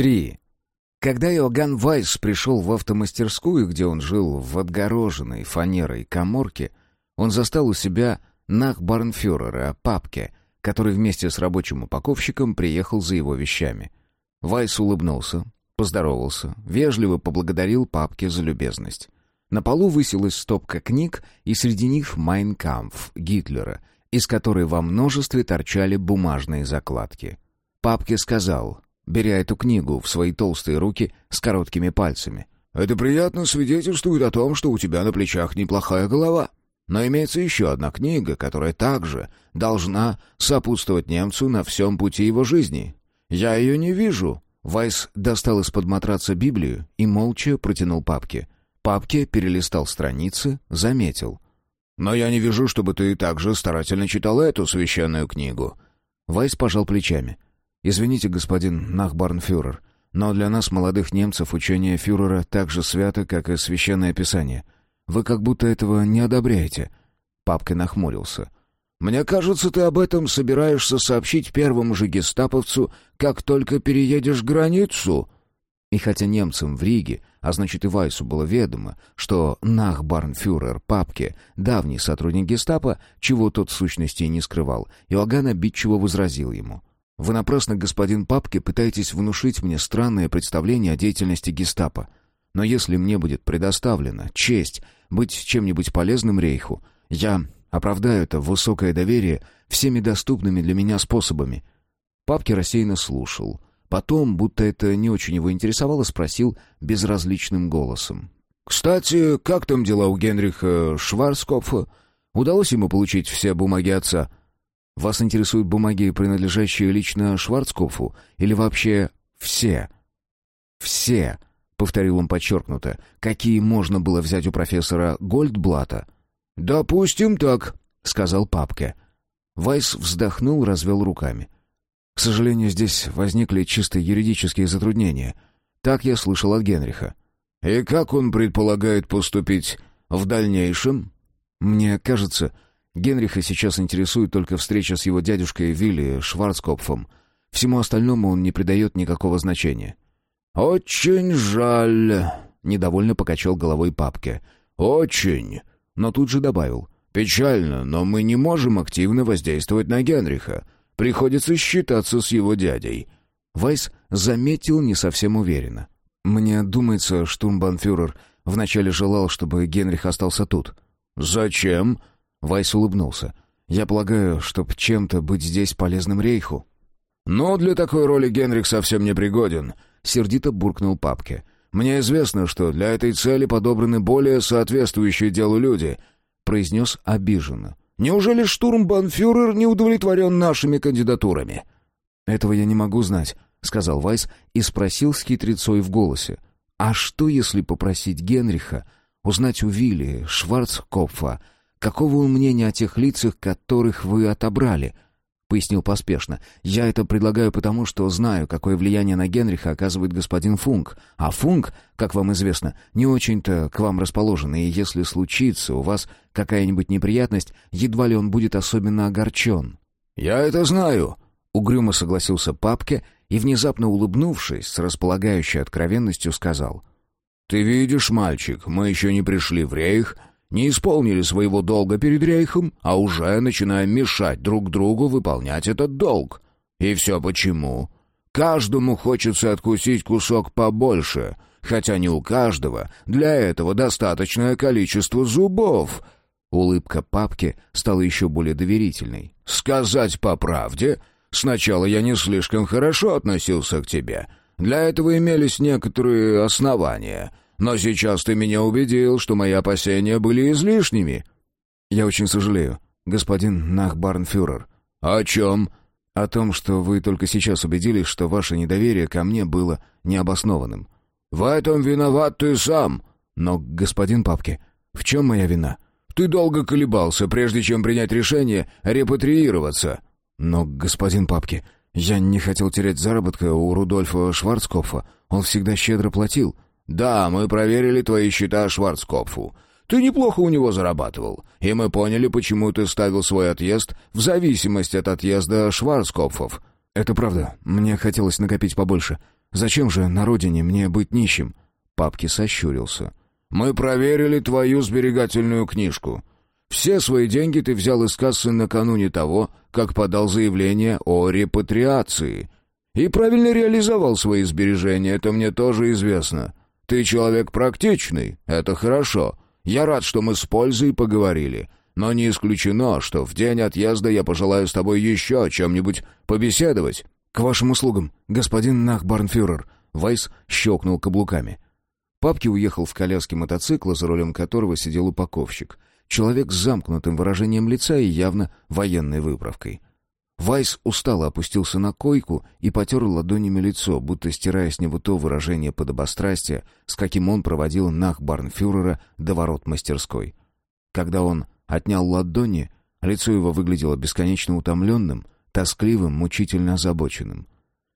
Три. Когда Иоганн Вайс пришел в автомастерскую, где он жил в отгороженной фанерой каморке, он застал у себя нахбарнфюрера Папке, который вместе с рабочим упаковщиком приехал за его вещами. Вайс улыбнулся, поздоровался, вежливо поблагодарил Папке за любезность. На полу высилась стопка книг, и среди них «Майн Кампф» Гитлера, из которой во множестве торчали бумажные закладки. Папке сказал, беря эту книгу в свои толстые руки с короткими пальцами. «Это приятно свидетельствует о том, что у тебя на плечах неплохая голова. Но имеется еще одна книга, которая также должна сопутствовать немцу на всем пути его жизни. Я ее не вижу». Вайс достал из-под матраца Библию и молча протянул папке. Папке перелистал страницы, заметил. «Но я не вижу, чтобы ты также старательно читал эту священную книгу». Вайс пожал плечами. «Извините, господин Нахбарнфюрер, но для нас, молодых немцев, учение фюрера так же свято, как и священное писание. Вы как будто этого не одобряете». Папка нахмурился. «Мне кажется, ты об этом собираешься сообщить первому же гестаповцу, как только переедешь границу». И хотя немцам в Риге, а значит и Вайсу было ведомо, что Нахбарнфюрер Папке, давний сотрудник гестапо, чего тот в сущности и не скрывал, Иоганн обидчиво возразил ему — вы напрасно, господин Папке, пытаетесь внушить мне странное представление о деятельности гестапо. Но если мне будет предоставлена честь быть чем-нибудь полезным рейху, я оправдаю это высокое доверие всеми доступными для меня способами». Папке рассеянно слушал. Потом, будто это не очень его интересовало, спросил безразличным голосом. «Кстати, как там дела у Генриха Шварцкопфа? Удалось ему получить все бумаги отца?» Вас интересуют бумаги, принадлежащие лично Шварцкопфу, или вообще все? Все, повторил он подчеркнуто, какие можно было взять у профессора Гольдблата. Допустим так, сказал папка. Вайс вздохнул, развел руками. К сожалению, здесь возникли чисто юридические затруднения. Так я слышал от Генриха. И как он предполагает поступить в дальнейшем? Мне кажется, Генриха сейчас интересует только встреча с его дядюшкой Вилли Шварцкопфом. Всему остальному он не придает никакого значения. «Очень жаль», — недовольно покачал головой папке. «Очень». Но тут же добавил. «Печально, но мы не можем активно воздействовать на Генриха. Приходится считаться с его дядей». Вайс заметил не совсем уверенно. «Мне думается, штурмбанфюрер вначале желал, чтобы Генрих остался тут». «Зачем?» Вайс улыбнулся. «Я полагаю, чтоб чем-то быть здесь полезным рейху». «Но для такой роли Генрих совсем не пригоден», — сердито буркнул папке. «Мне известно, что для этой цели подобраны более соответствующие делу люди», — произнес обиженно. «Неужели штурмбанфюрер не удовлетворен нашими кандидатурами?» «Этого я не могу знать», — сказал Вайс и спросил с хитрецой в голосе. «А что, если попросить Генриха узнать у Вилли Шварцкопфа, Какого он мнения о тех лицах, которых вы отобрали?» Пояснил поспешно. «Я это предлагаю потому, что знаю, какое влияние на Генриха оказывает господин Функ. А Функ, как вам известно, не очень-то к вам расположен, и если случится у вас какая-нибудь неприятность, едва ли он будет особенно огорчен». «Я это знаю», — угрюмо согласился папке и, внезапно улыбнувшись, с располагающей откровенностью сказал. «Ты видишь, мальчик, мы еще не пришли в рейх, — не исполнили своего долга перед Рейхом, а уже начинаем мешать друг другу выполнять этот долг. И все почему? Каждому хочется откусить кусок побольше, хотя не у каждого для этого достаточное количество зубов. Улыбка папки стала еще более доверительной. «Сказать по правде, сначала я не слишком хорошо относился к тебе. Для этого имелись некоторые основания». Но сейчас ты меня убедил, что мои опасения были излишними». «Я очень сожалею, господин Нахбарнфюрер». «О чем?» «О том, что вы только сейчас убедились, что ваше недоверие ко мне было необоснованным». «В этом виноват ты сам». «Но, господин Папки, в чем моя вина?» «Ты долго колебался, прежде чем принять решение репатриироваться». «Но, господин Папки, я не хотел терять заработка у Рудольфа Шварцкопфа. Он всегда щедро платил». «Да, мы проверили твои счета Шварцкопфу. Ты неплохо у него зарабатывал, и мы поняли, почему ты ставил свой отъезд в зависимости от отъезда Шварцкопфов». «Это правда. Мне хотелось накопить побольше. Зачем же на родине мне быть нищим?» Папки сощурился. «Мы проверили твою сберегательную книжку. Все свои деньги ты взял из кассы накануне того, как подал заявление о репатриации. И правильно реализовал свои сбережения, это мне тоже известно. Ты человек практичный, это хорошо. Я рад, что мы с пользой поговорили. Но не исключено, что в день отъезда я пожелаю с тобой еще о чем-нибудь побеседовать». «К вашим услугам, господин Нахбарнфюрер», — Вайс щелкнул каблуками. Папки уехал в коляске мотоцикла, за рулем которого сидел упаковщик. Человек с замкнутым выражением лица и явно военной выправкой. Вайс устало опустился на койку и потер ладонями лицо, будто стирая с него то выражение подобострастия, с каким он проводил Нахбарнфюрера до ворот мастерской. Когда он отнял ладони, лицо его выглядело бесконечно утомленным, тоскливым, мучительно озабоченным.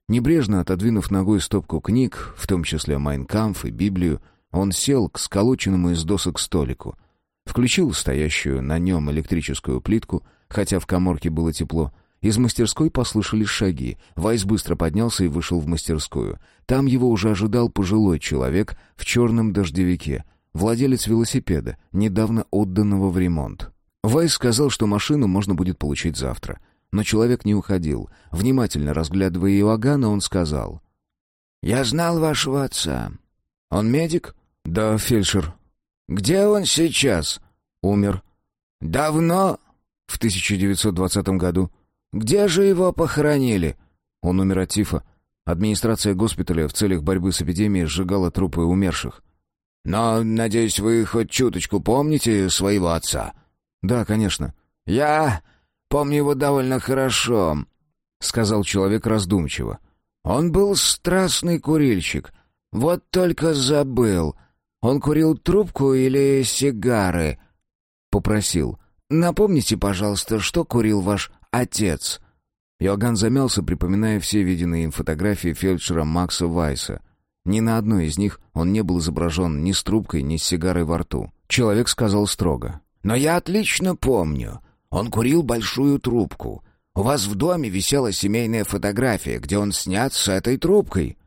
Небрежно отодвинув ногой стопку книг, в том числе «Майнкамф» и «Библию», он сел к сколоченному из досок столику, включил стоящую на нем электрическую плитку, хотя в коморке было тепло, из мастерской послышались шаги. Вайс быстро поднялся и вышел в мастерскую. Там его уже ожидал пожилой человек в черном дождевике, владелец велосипеда, недавно отданного в ремонт. Вайс сказал, что машину можно будет получить завтра. Но человек не уходил. Внимательно разглядывая Иоганна, он сказал. «Я знал вашего отца. Он медик?» «Да, фельдшер». «Где он сейчас?» «Умер». «Давно?» «В 1920 году». «Где же его похоронили?» «Он умер от тифа. Администрация госпиталя в целях борьбы с эпидемией сжигала трупы умерших». «Но, надеюсь, вы хоть чуточку помните своего отца?» «Да, конечно». «Я Помню его довольно хорошо», — сказал человек раздумчиво. «Он был страстный курильщик. Вот только забыл. Он курил трубку или сигары?» Попросил. «Напомните, пожалуйста, что курил ваш отец?» Иоганн замялся, припоминая все виденные им фотографии фельдшера Макса Вайса. Ни на одной из них он не был изображен ни с трубкой, ни с сигарой во рту. Человек сказал строго. «Но я отлично помню. Он курил большую трубку. У вас в доме висела семейная фотография, где он снят с этой трубкой».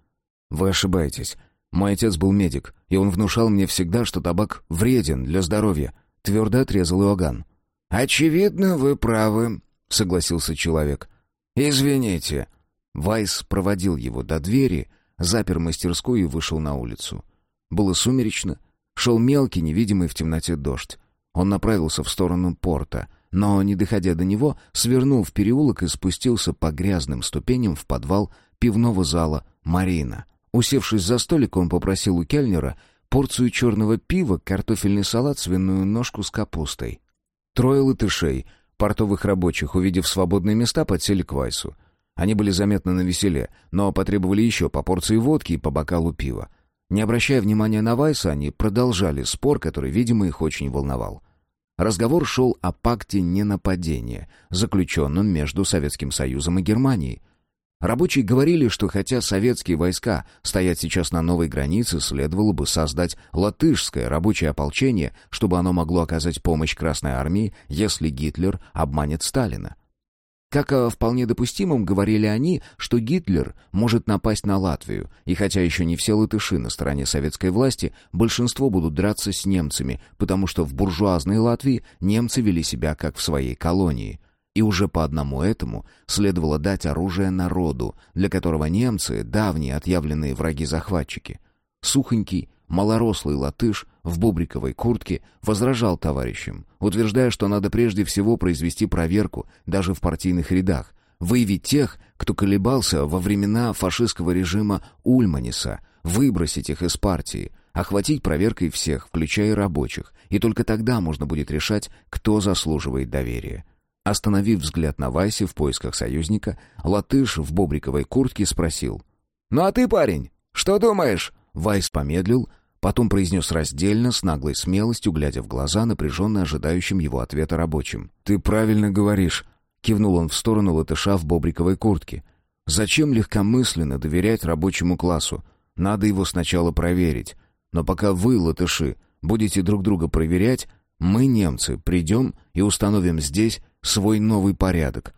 «Вы ошибаетесь. Мой отец был медик, и он внушал мне всегда, что табак вреден для здоровья», — твердо отрезал Иоганн. «Очевидно, вы правы», — согласился человек. «Извините». Вайс проводил его до двери, запер мастерскую и вышел на улицу. Было сумеречно, шел мелкий, невидимый в темноте дождь. Он направился в сторону порта, но, не доходя до него, свернул в переулок и спустился по грязным ступеням в подвал пивного зала «Марина». Усевшись за столик, он попросил у кельнера порцию черного пива, картофельный салат, свиную ножку с капустой. Трое латышей, портовых рабочих, увидев свободные места, подсели к Вайсу. Они были заметно на веселе, но потребовали еще по порции водки и по бокалу пива. Не обращая внимания на Вайса, они продолжали спор, который, видимо, их очень волновал. Разговор шел о пакте ненападения, заключенном между Советским Союзом и Германией. Рабочие говорили, что хотя советские войска стоят сейчас на новой границе, следовало бы создать латышское рабочее ополчение, чтобы оно могло оказать помощь Красной Армии, если Гитлер обманет Сталина. Как о вполне допустимом говорили они, что Гитлер может напасть на Латвию, и хотя еще не все латыши на стороне советской власти, большинство будут драться с немцами, потому что в буржуазной Латвии немцы вели себя как в своей колонии. И уже по одному этому следовало дать оружие народу, для которого немцы — давние отъявленные враги-захватчики. Сухонький, Малорослый латыш в бобриковой куртке возражал товарищам, утверждая, что надо прежде всего произвести проверку даже в партийных рядах, выявить тех, кто колебался во времена фашистского режима Ульманиса, выбросить их из партии, охватить проверкой всех, включая рабочих, и только тогда можно будет решать, кто заслуживает доверия. Остановив взгляд на Вайсе в поисках союзника, латыш в бобриковой куртке спросил. «Ну а ты, парень, что думаешь?» Вайс помедлил, потом произнес раздельно, с наглой смелостью, глядя в глаза, напряженно ожидающим его ответа рабочим. «Ты правильно говоришь», — кивнул он в сторону латыша в бобриковой куртке. «Зачем легкомысленно доверять рабочему классу? Надо его сначала проверить. Но пока вы, латыши, будете друг друга проверять, мы, немцы, придем и установим здесь свой новый порядок».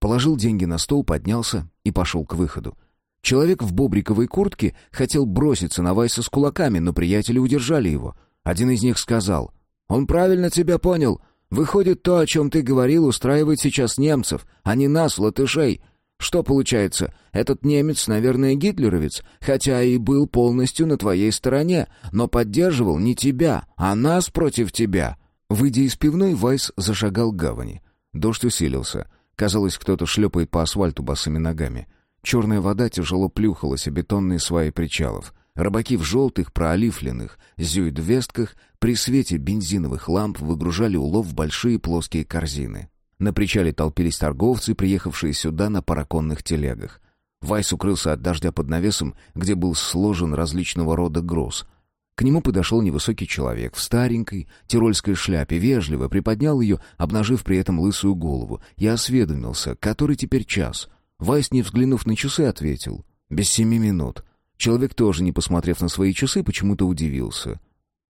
Положил деньги на стол, поднялся и пошел к выходу. Человек в бобриковой куртке хотел броситься на Вайса с кулаками, но приятели удержали его. Один из них сказал, «Он правильно тебя понял. Выходит, то, о чем ты говорил, устраивает сейчас немцев, а не нас, латышей. Что получается? Этот немец, наверное, гитлеровец, хотя и был полностью на твоей стороне, но поддерживал не тебя, а нас против тебя». Выйдя из пивной, Вайс зашагал к гавани. Дождь усилился. Казалось, кто-то шлепает по асфальту босыми ногами. Черная вода тяжело плюхалась о бетонные сваи причалов. Рыбаки в желтых, проолифленных зюидвестках при свете бензиновых ламп выгружали улов в большие плоские корзины. На причале толпились торговцы, приехавшие сюда на параконных телегах. Вайс укрылся от дождя под навесом, где был сложен различного рода груз. К нему подошел невысокий человек в старенькой тирольской шляпе, вежливо приподнял ее, обнажив при этом лысую голову, и осведомился, который теперь час — Вайс, не взглянув на часы, ответил. «Без семи минут». Человек, тоже не посмотрев на свои часы, почему-то удивился.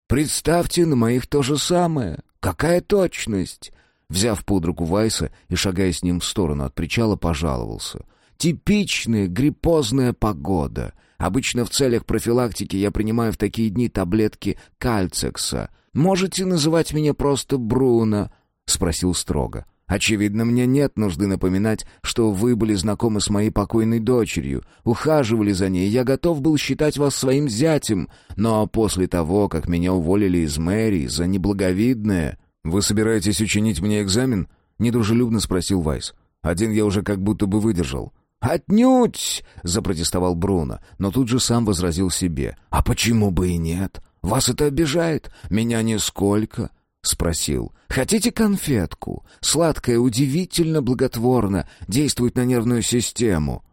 «Представьте, на моих то же самое. Какая точность!» Взяв под руку Вайса и шагая с ним в сторону от причала, пожаловался. «Типичная гриппозная погода. Обычно в целях профилактики я принимаю в такие дни таблетки кальцекса. Можете называть меня просто Бруно?» — спросил строго. Очевидно, мне нет нужды напоминать, что вы были знакомы с моей покойной дочерью, ухаживали за ней, я готов был считать вас своим зятем, но после того, как меня уволили из мэрии за неблаговидное... «Вы собираетесь учинить мне экзамен?» — недружелюбно спросил Вайс. «Один я уже как будто бы выдержал». «Отнюдь!» — запротестовал Бруно, но тут же сам возразил себе. «А почему бы и нет? Вас это обижает? Меня нисколько. — спросил. «Хотите конфетку? Сладкая, удивительно благотворно, действует на нервную систему».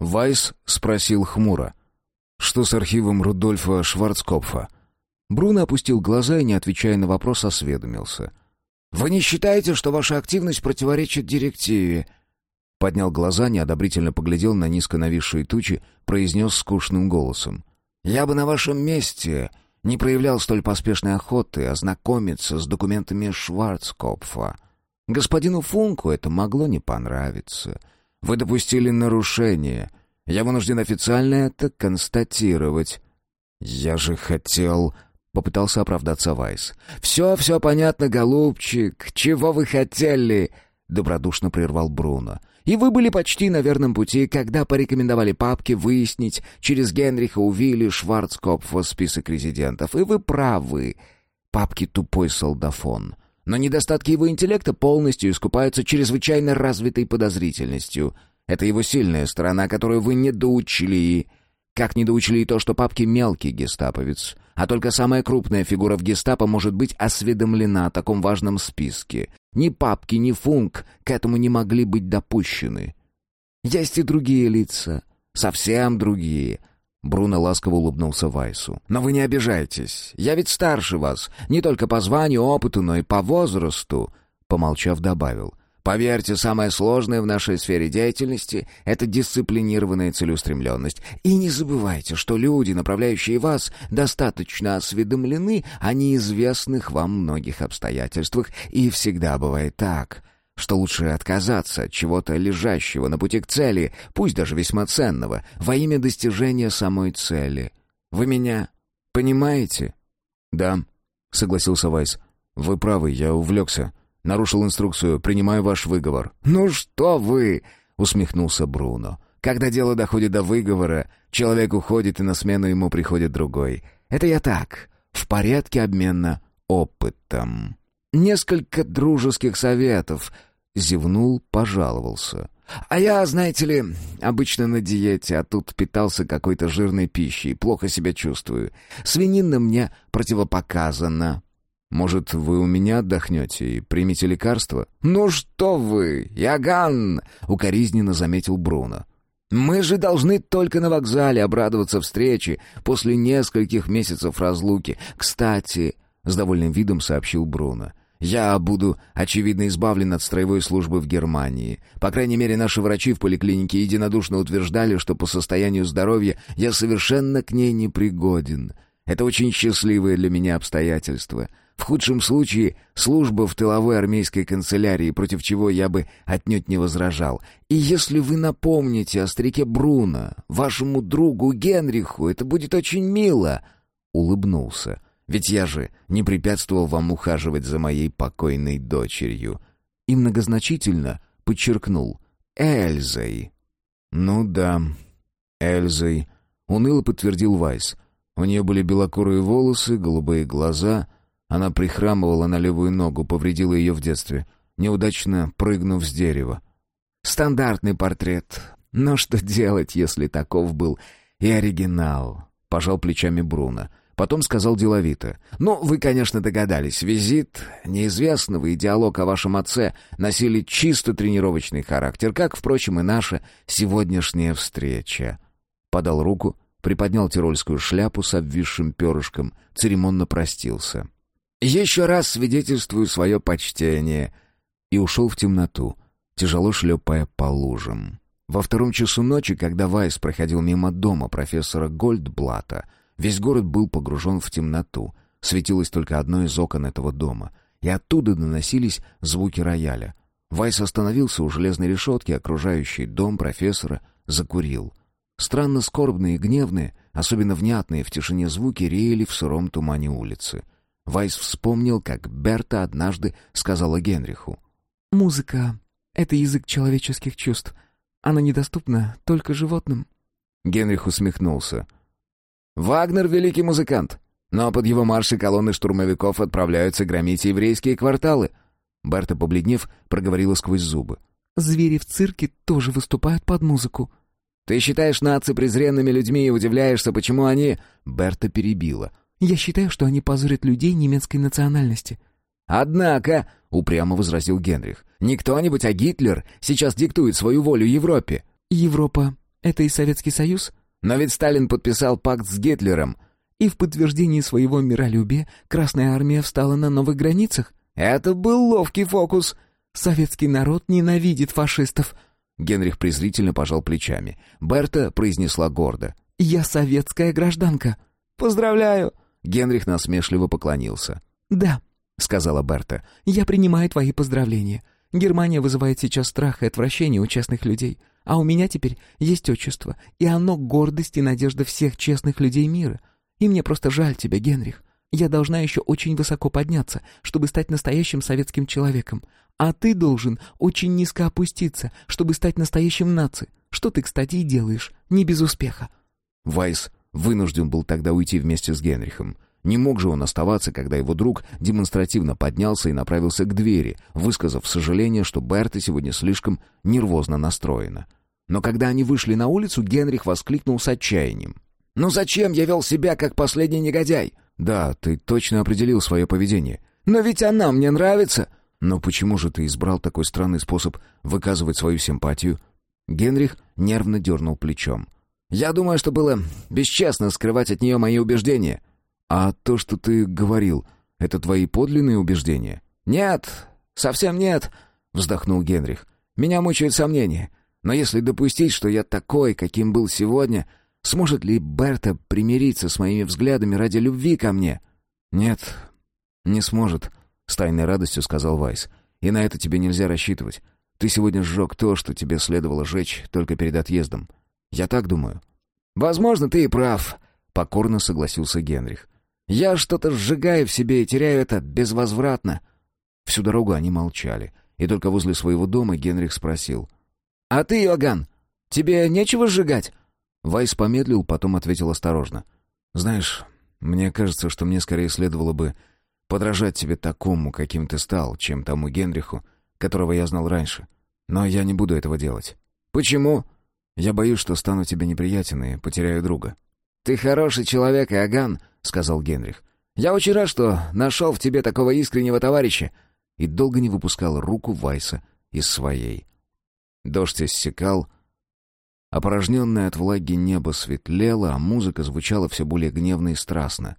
Вайс спросил хмуро. «Что с архивом Рудольфа Шварцкопфа?» Бруно опустил глаза и, не отвечая на вопрос, осведомился. «Вы не считаете, что ваша активность противоречит директиве?» Поднял глаза, неодобрительно поглядел на низко нависшие тучи, произнес скучным голосом. «Я бы на вашем месте не проявлял столь поспешной охоты ознакомиться с документами Шварцкопфа. Господину Функу это могло не понравиться. Вы допустили нарушение. Я вынужден официально это констатировать. Я же хотел... Попытался оправдаться Вайс. «Все, все понятно, голубчик. Чего вы хотели?» Добродушно прервал Бруно. И вы были почти на верном пути, когда порекомендовали папке выяснить через Генриха Увили Шварцкопфа список резидентов. И вы правы. Папки тупой солдафон. Но недостатки его интеллекта полностью искупаются чрезвычайно развитой подозрительностью. Это его сильная сторона, которую вы не доучили. Как не доучили и то, что папки мелкий гестаповец, а только самая крупная фигура в гестапо может быть осведомлена о таком важном списке. Ни папки, ни функ к этому не могли быть допущены. Есть и другие лица, совсем другие. Бруно ласково улыбнулся Вайсу. «Но вы не обижайтесь. Я ведь старше вас. Не только по званию, опыту, но и по возрасту». Помолчав, добавил. Поверьте, самое сложное в нашей сфере деятельности — это дисциплинированная целеустремленность. И не забывайте, что люди, направляющие вас, достаточно осведомлены о неизвестных вам многих обстоятельствах, и всегда бывает так, что лучше отказаться от чего-то лежащего на пути к цели, пусть даже весьма ценного, во имя достижения самой цели. Вы меня понимаете? «Да», — согласился Вайс. «Вы правы, я увлекся». Нарушил инструкцию. Принимаю ваш выговор. Ну что вы? усмехнулся Бруно. Когда дело доходит до выговора, человек уходит, и на смену ему приходит другой. Это я так, в порядке обмена опытом. Несколько дружеских советов. Зевнул, пожаловался. А я, знаете ли, обычно на диете, а тут питался какой-то жирной пищей, плохо себя чувствую. Свинина мне противопоказана, может, вы у меня отдохнете и примете лекарство?» «Ну что вы, Яган!» — укоризненно заметил Бруно. «Мы же должны только на вокзале обрадоваться встрече после нескольких месяцев разлуки. Кстати...» — с довольным видом сообщил Бруно. «Я буду, очевидно, избавлен от строевой службы в Германии. По крайней мере, наши врачи в поликлинике единодушно утверждали, что по состоянию здоровья я совершенно к ней не пригоден. Это очень счастливые для меня обстоятельства. В худшем случае служба в тыловой армейской канцелярии, против чего я бы отнюдь не возражал. И если вы напомните о старике Бруно, вашему другу Генриху, это будет очень мило. Улыбнулся. Ведь я же не препятствовал вам ухаживать за моей покойной дочерью. И многозначительно подчеркнул Эльзой. Ну да, Эльзой, уныло подтвердил Вайс. У нее были белокурые волосы, голубые глаза. Она прихрамывала на левую ногу, повредила ее в детстве, неудачно прыгнув с дерева. Стандартный портрет. Но что делать, если таков был и оригинал? Пожал плечами Бруно. Потом сказал деловито. «Ну, вы, конечно, догадались. Визит неизвестного и диалог о вашем отце носили чисто тренировочный характер, как, впрочем, и наша сегодняшняя встреча». Подал руку, приподнял тирольскую шляпу с обвисшим перышком, церемонно простился. «Еще раз свидетельствую свое почтение». И ушел в темноту, тяжело шлепая по лужам. Во втором часу ночи, когда Вайс проходил мимо дома профессора Гольдблата, Весь город был погружен в темноту. Светилось только одно из окон этого дома. И оттуда доносились звуки рояля. Вайс остановился у железной решетки, окружающей дом профессора, закурил. Странно скорбные и гневные, особенно внятные в тишине звуки реяли в сыром тумане улицы. Вайс вспомнил, как Берта однажды сказала Генриху. «Музыка — это язык человеческих чувств. Она недоступна только животным». Генрих усмехнулся. Вагнер — великий музыкант, но под его марши колонны штурмовиков отправляются громить еврейские кварталы. Берта, побледнев, проговорила сквозь зубы. «Звери в цирке тоже выступают под музыку». «Ты считаешь нации презренными людьми и удивляешься, почему они...» Берта перебила. «Я считаю, что они позорят людей немецкой национальности». «Однако», — упрямо возразил Генрих, — «не кто-нибудь, а Гитлер сейчас диктует свою волю Европе». «Европа — это и Советский Союз?» Но ведь Сталин подписал пакт с Гитлером. И в подтверждении своего миролюбия Красная Армия встала на новых границах. Это был ловкий фокус. Советский народ ненавидит фашистов. Генрих презрительно пожал плечами. Берта произнесла гордо. «Я советская гражданка». «Поздравляю!» Генрих насмешливо поклонился. «Да», — сказала Берта. «Я принимаю твои поздравления. Германия вызывает сейчас страх и отвращение у честных людей. А у меня теперь есть отчество, и оно гордость и надежда всех честных людей мира. И мне просто жаль тебя, Генрих. Я должна еще очень высоко подняться, чтобы стать настоящим советским человеком. А ты должен очень низко опуститься, чтобы стать настоящим наци. Что ты, кстати, и делаешь, не без успеха». Вайс вынужден был тогда уйти вместе с Генрихом. Не мог же он оставаться, когда его друг демонстративно поднялся и направился к двери, высказав сожаление, что Берта сегодня слишком нервозно настроена. Но когда они вышли на улицу, Генрих воскликнул с отчаянием. «Ну зачем я вел себя, как последний негодяй?» «Да, ты точно определил свое поведение». «Но ведь она мне нравится!» «Но почему же ты избрал такой странный способ выказывать свою симпатию?» Генрих нервно дернул плечом. «Я думаю, что было бесчестно скрывать от нее мои убеждения». «А то, что ты говорил, это твои подлинные убеждения?» «Нет, совсем нет», — вздохнул Генрих. «Меня мучают сомнения. Но если допустить, что я такой, каким был сегодня, сможет ли Берта примириться с моими взглядами ради любви ко мне?» «Нет, не сможет», — с тайной радостью сказал Вайс. «И на это тебе нельзя рассчитывать. Ты сегодня сжег то, что тебе следовало жечь только перед отъездом. Я так думаю». «Возможно, ты и прав», — покорно согласился Генрих. Я что-то сжигаю в себе и теряю это безвозвратно». Всю дорогу они молчали, и только возле своего дома Генрих спросил. «А ты, Иоганн, тебе нечего сжигать?» Вайс помедлил, потом ответил осторожно. «Знаешь, мне кажется, что мне скорее следовало бы подражать тебе такому, каким ты стал, чем тому Генриху, которого я знал раньше. Но я не буду этого делать». «Почему?» «Я боюсь, что стану тебе неприятен и потеряю друга». «Ты хороший человек, Иоганн», — сказал Генрих. «Я очень рад, что нашел в тебе такого искреннего товарища!» И долго не выпускал руку Вайса из своей. Дождь иссякал, опорожненное от влаги небо светлело, а музыка звучала все более гневно и страстно.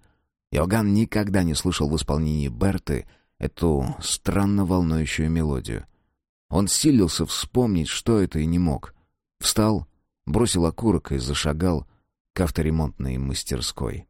Иоганн никогда не слышал в исполнении Берты эту странно волнующую мелодию. Он силился вспомнить, что это, и не мог. Встал, бросил окурок и зашагал к авторемонтной мастерской.